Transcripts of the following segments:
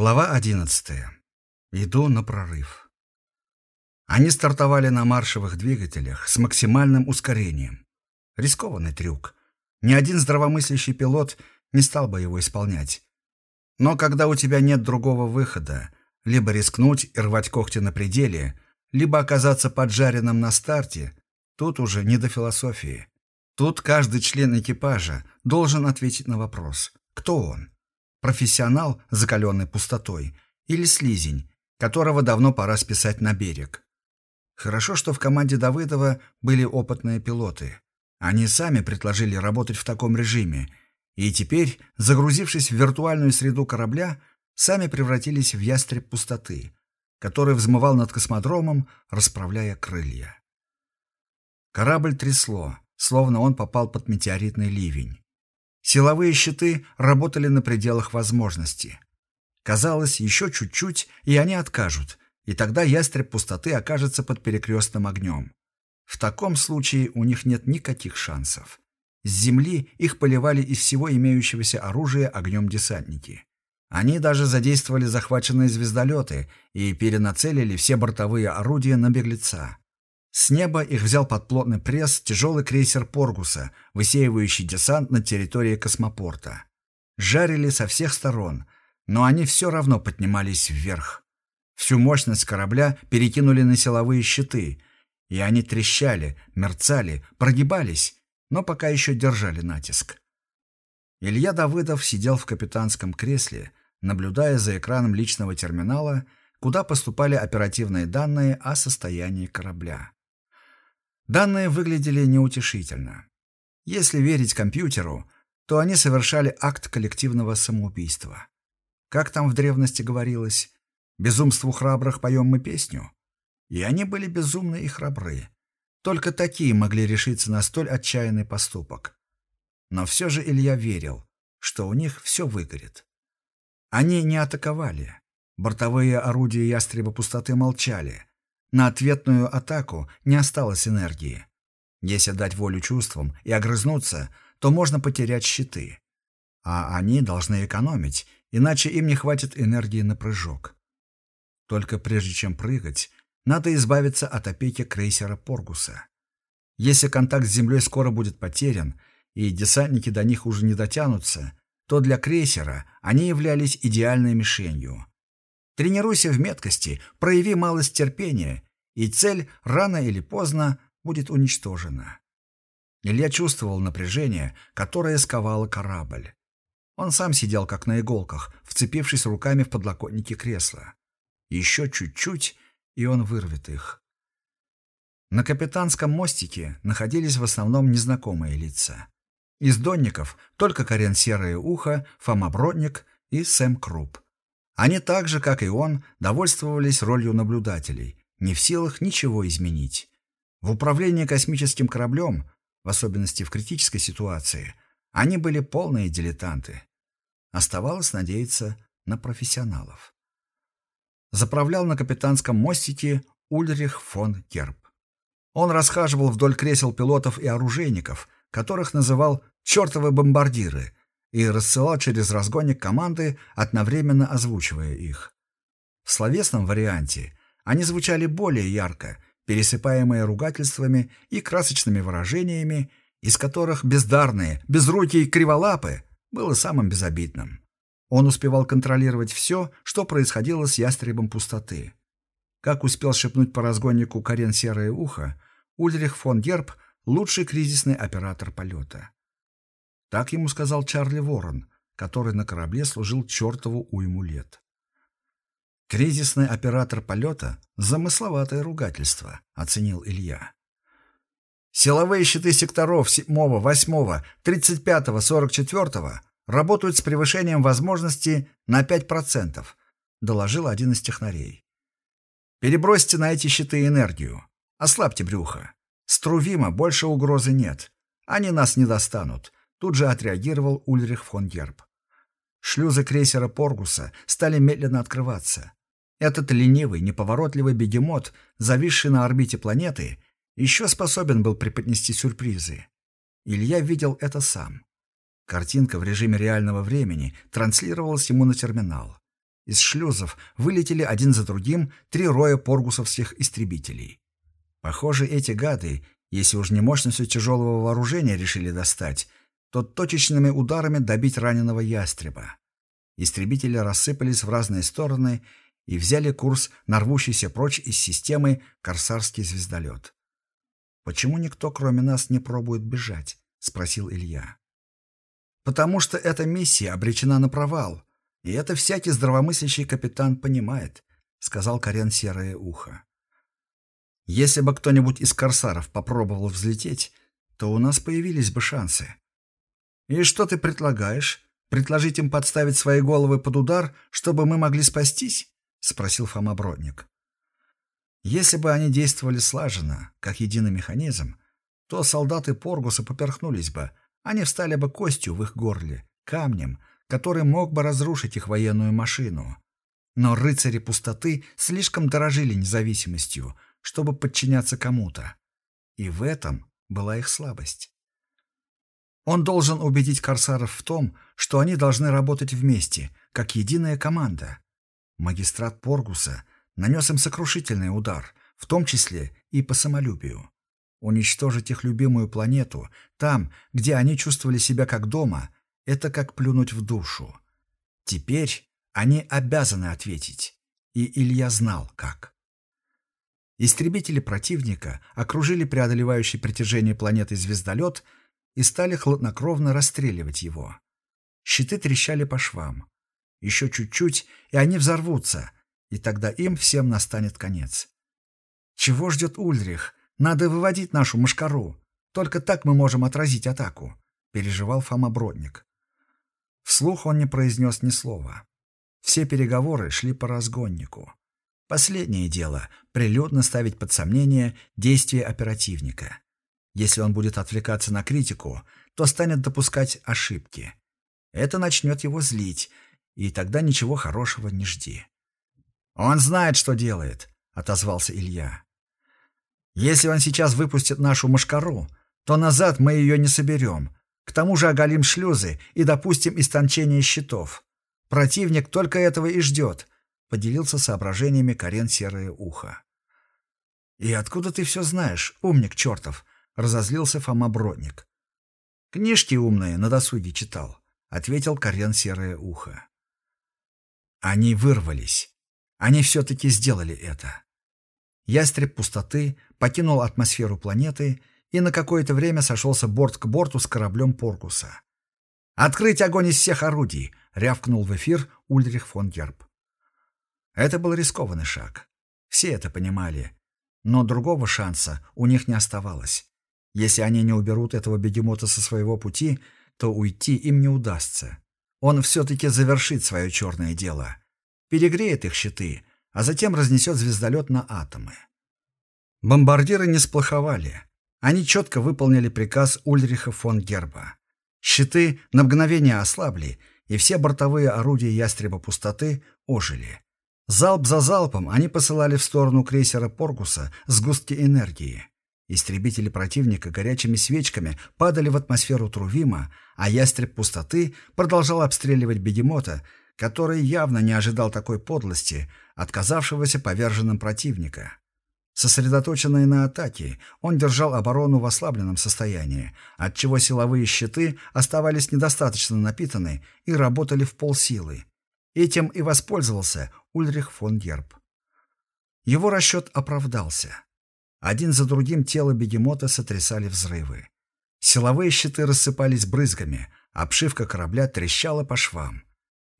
Глава 11. Иду на прорыв. Они стартовали на маршевых двигателях с максимальным ускорением. Рискованный трюк. Ни один здравомыслящий пилот не стал бы его исполнять. Но когда у тебя нет другого выхода, либо рискнуть и рвать когти на пределе, либо оказаться поджаренным на старте, тут уже не до философии. Тут каждый член экипажа должен ответить на вопрос «Кто он?». Профессионал, закаленный пустотой, или слизень, которого давно пора списать на берег. Хорошо, что в команде Давыдова были опытные пилоты. Они сами предложили работать в таком режиме, и теперь, загрузившись в виртуальную среду корабля, сами превратились в ястреб пустоты, который взмывал над космодромом, расправляя крылья. Корабль трясло, словно он попал под метеоритный ливень. Силовые щиты работали на пределах возможности. Казалось, еще чуть-чуть, и они откажут, и тогда ястреб пустоты окажется под перекрестным огнем. В таком случае у них нет никаких шансов. С земли их поливали из всего имеющегося оружия огнем десантники. Они даже задействовали захваченные звездолеты и перенацелили все бортовые орудия на беглеца. С неба их взял под плотный пресс тяжелый крейсер Поргуса, высеивающий десант на территории космопорта. Жарили со всех сторон, но они все равно поднимались вверх. Всю мощность корабля перекинули на силовые щиты, и они трещали, мерцали, прогибались, но пока еще держали натиск. Илья Давыдов сидел в капитанском кресле, наблюдая за экраном личного терминала, куда поступали оперативные данные о состоянии корабля. Данные выглядели неутешительно. Если верить компьютеру, то они совершали акт коллективного самоубийства. Как там в древности говорилось, «Безумству храбрых поем мы песню». И они были безумны и храбры. Только такие могли решиться на столь отчаянный поступок. Но все же Илья верил, что у них все выгорит. Они не атаковали. Бортовые орудия ястреба пустоты молчали. На ответную атаку не осталось энергии. Если дать волю чувствам и огрызнуться, то можно потерять щиты. А они должны экономить, иначе им не хватит энергии на прыжок. Только прежде чем прыгать, надо избавиться от опеки крейсера Поргуса. Если контакт с Землей скоро будет потерян, и десантники до них уже не дотянутся, то для крейсера они являлись идеальной мишенью. Тренируйся в меткости, прояви малость терпения, и цель рано или поздно будет уничтожена. Илья чувствовал напряжение, которое сковало корабль. Он сам сидел как на иголках, вцепившись руками в подлокотники кресла. Еще чуть-чуть, и он вырвет их. На капитанском мостике находились в основном незнакомые лица. Из донников только Карен Серое Ухо, Фома Бродник и Сэм Круп. Они так же, как и он, довольствовались ролью наблюдателей, не в силах ничего изменить. В управлении космическим кораблем, в особенности в критической ситуации, они были полные дилетанты. Оставалось надеяться на профессионалов. Заправлял на капитанском мостике Ульрих фон Герб. Он расхаживал вдоль кресел пилотов и оружейников, которых называл «чертовы бомбардиры», и рассылал через разгонник команды, одновременно озвучивая их. В словесном варианте они звучали более ярко, пересыпаемые ругательствами и красочными выражениями, из которых бездарные, безрукие криволапы было самым безобидным. Он успевал контролировать все, что происходило с ястребом пустоты. Как успел шепнуть по разгоннику Карен Серое Ухо, Ульрих фон Герб – лучший кризисный оператор полета. Так ему сказал Чарли Ворон, который на корабле служил чертову уйму лет. Кризисный оператор полета – замысловатое ругательство, оценил Илья. Силовые щиты секторов 7, 8, 35, 44 работают с превышением возможности на 5%, доложил один из технарей. Перебросьте на эти щиты энергию. Ослабьте брюхо. Струвима больше угрозы нет. Они нас не достанут. Тут же отреагировал Ульрих фон Герб. Шлюзы крейсера Поргуса стали медленно открываться. Этот ленивый, неповоротливый бегемот, зависший на орбите планеты, еще способен был преподнести сюрпризы. Илья видел это сам. Картинка в режиме реального времени транслировалась ему на терминал. Из шлюзов вылетели один за другим три роя поргусовских истребителей. Похоже, эти гады, если уж не мощностью тяжелого вооружения решили достать, то точечными ударами добить раненого ястреба. Истребители рассыпались в разные стороны и взяли курс на рвущийся прочь из системы корсарский звездолет. «Почему никто, кроме нас, не пробует бежать?» — спросил Илья. «Потому что эта миссия обречена на провал, и это всякий здравомыслящий капитан понимает», — сказал Карен Серое Ухо. «Если бы кто-нибудь из корсаров попробовал взлететь, то у нас появились бы шансы». «И что ты предлагаешь? Предложить им подставить свои головы под удар, чтобы мы могли спастись?» — спросил Фома Бродник. Если бы они действовали слаженно, как единый механизм, то солдаты Поргуса поперхнулись бы, они встали бы костью в их горле, камнем, который мог бы разрушить их военную машину. Но рыцари пустоты слишком дорожили независимостью, чтобы подчиняться кому-то. И в этом была их слабость. Он должен убедить корсаров в том, что они должны работать вместе, как единая команда. Магистрат Поргуса нанес им сокрушительный удар, в том числе и по самолюбию. Уничтожить их любимую планету, там, где они чувствовали себя как дома, это как плюнуть в душу. Теперь они обязаны ответить, и Илья знал, как. Истребители противника окружили преодолевающий притяжение планеты звездолет и стали хладнокровно расстреливать его. Щиты трещали по швам. Еще чуть-чуть, и они взорвутся, и тогда им всем настанет конец. Чего ждет Ульрих? Надо выводить нашу мушкару. Только так мы можем отразить атаку, переживал Фома Бродник. Вслух он не произнес ни слова. Все переговоры шли по разгоннику. Последнее дело — прилюдно ставить под сомнение действия оперативника. Если он будет отвлекаться на критику, то станет допускать ошибки. Это начнет его злить, и тогда ничего хорошего не жди. «Он знает, что делает», — отозвался Илья. «Если он сейчас выпустит нашу мошкару, то назад мы ее не соберем. К тому же оголим шлюзы и допустим истончение щитов. Противник только этого и ждет», — поделился соображениями Карен Серое Ухо. «И откуда ты все знаешь, умник чертов?» — разозлился Фома Бродник. «Книжки умные на досуге читал», — ответил Карен Серое Ухо. Они вырвались. Они все-таки сделали это. Ястреб пустоты покинул атмосферу планеты и на какое-то время сошелся борт к борту с кораблем Поркуса. «Открыть огонь из всех орудий!» — рявкнул в эфир Ульрих фон Герб. Это был рискованный шаг. Все это понимали. Но другого шанса у них не оставалось. Если они не уберут этого бегемота со своего пути, то уйти им не удастся. Он все-таки завершит свое черное дело. Перегреет их щиты, а затем разнесет звездолет на атомы. Бомбардиры не сплоховали. Они четко выполнили приказ Ульриха фон Герба. Щиты на мгновение ослабли, и все бортовые орудия ястреба пустоты ожили. Залп за залпом они посылали в сторону крейсера Поргуса сгустки энергии. Истребители противника горячими свечками падали в атмосферу Трувима, а ястреб пустоты продолжал обстреливать бегемота, который явно не ожидал такой подлости, отказавшегося поверженным противника. Сосредоточенный на атаке, он держал оборону в ослабленном состоянии, отчего силовые щиты оставались недостаточно напитаны и работали в полсилы. Этим и воспользовался Ульрих фон Герб. Его расчет оправдался. Один за другим тело бегемота сотрясали взрывы. Силовые щиты рассыпались брызгами, обшивка корабля трещала по швам.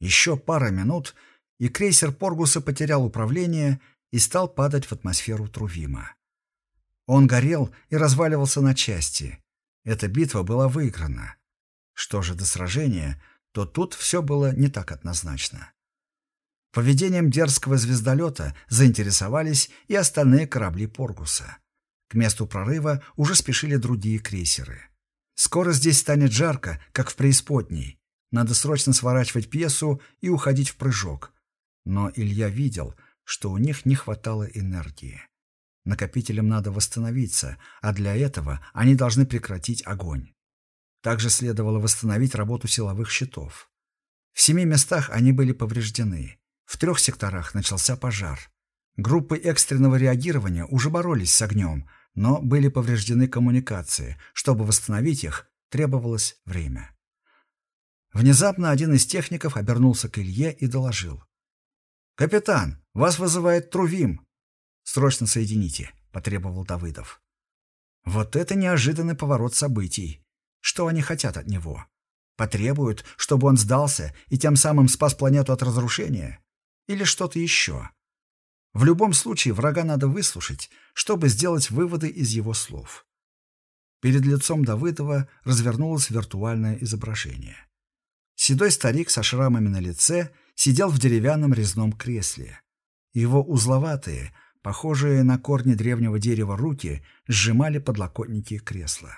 Еще пара минут, и крейсер Поргуса потерял управление и стал падать в атмосферу Трувима. Он горел и разваливался на части. Эта битва была выиграна. Что же до сражения, то тут все было не так однозначно. Поведением дерзкого звездолета заинтересовались и остальные корабли Поргуса. К месту прорыва уже спешили другие крейсеры. Скоро здесь станет жарко, как в преисподней. Надо срочно сворачивать пьесу и уходить в прыжок. Но Илья видел, что у них не хватало энергии. Накопителям надо восстановиться, а для этого они должны прекратить огонь. Также следовало восстановить работу силовых щитов. В семи местах они были повреждены. В трех секторах начался пожар. Группы экстренного реагирования уже боролись с огнем, но были повреждены коммуникации. Чтобы восстановить их, требовалось время. Внезапно один из техников обернулся к Илье и доложил. «Капитан, вас вызывает Трувим!» «Срочно соедините», — потребовал Давыдов. Вот это неожиданный поворот событий. Что они хотят от него? Потребуют, чтобы он сдался и тем самым спас планету от разрушения? Или что-то еще? В любом случае врага надо выслушать, чтобы сделать выводы из его слов. Перед лицом Давыдова развернулось виртуальное изображение. Седой старик со шрамами на лице сидел в деревянном резном кресле. Его узловатые, похожие на корни древнего дерева руки, сжимали подлокотники кресла.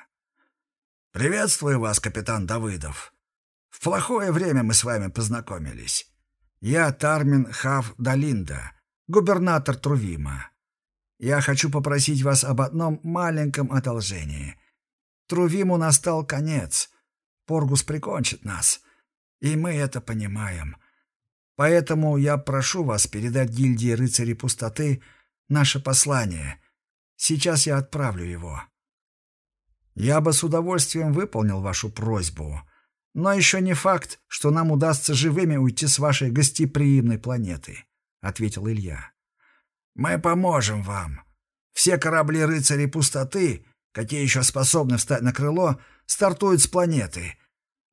«Приветствую вас, капитан Давыдов. В плохое время мы с вами познакомились. Я Тармин Хав Далинда, губернатор Трувима. Я хочу попросить вас об одном маленьком одолжении. Трувиму настал конец. Поргус прикончит нас, и мы это понимаем. Поэтому я прошу вас передать гильдии рыцарей пустоты наше послание. Сейчас я отправлю его. Я бы с удовольствием выполнил вашу просьбу, но еще не факт, что нам удастся живыми уйти с вашей гостеприимной планеты, ответил Илья. Мы поможем вам. Все корабли рыцарей пустоты, какие еще способны встать на крыло, стартуют с планеты.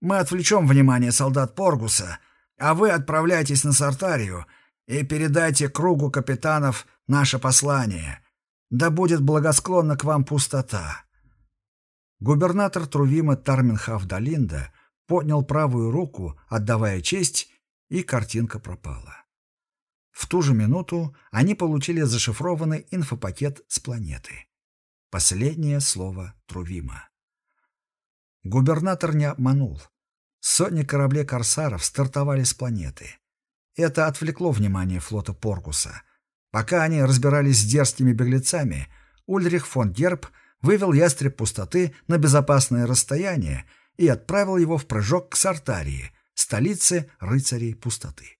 Мы отвлечем внимание солдат Поргуса, а вы отправляйтесь на Сартарию и передайте кругу капитанов наше послание. Да будет благосклонна к вам пустота. Губернатор Трувима Тарминхав Далинда поднял правую руку, отдавая честь, и картинка пропала. В ту же минуту они получили зашифрованный инфопакет с планеты. Последнее слово Трувима. Губернатор не обманул. Сотни кораблей корсаров стартовали с планеты. Это отвлекло внимание флота Поргуса. Пока они разбирались с дерзкими беглецами, Ульрих фон Герб вывел ястреб пустоты на безопасное расстояние и отправил его в прыжок к Сартарии, столице рыцарей пустоты.